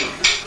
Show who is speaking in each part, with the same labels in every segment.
Speaker 1: children.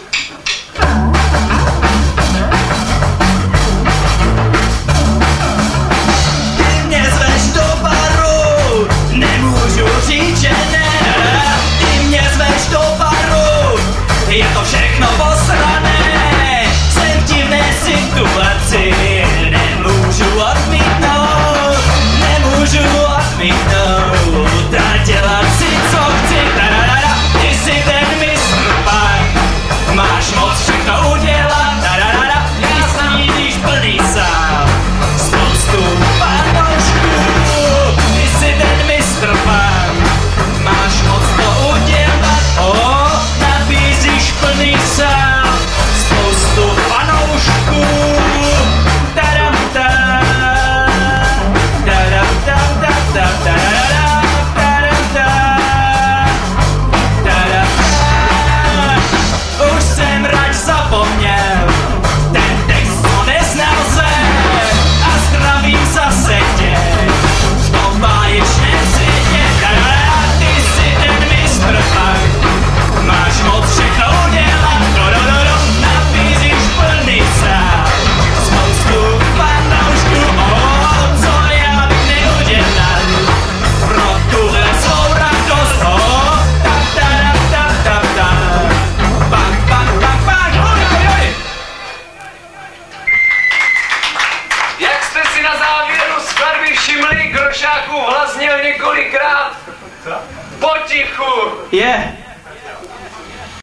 Speaker 1: na závěru skladby všimli, Grošáku vlaznil několikrát. Potichu.
Speaker 2: Je. Yeah.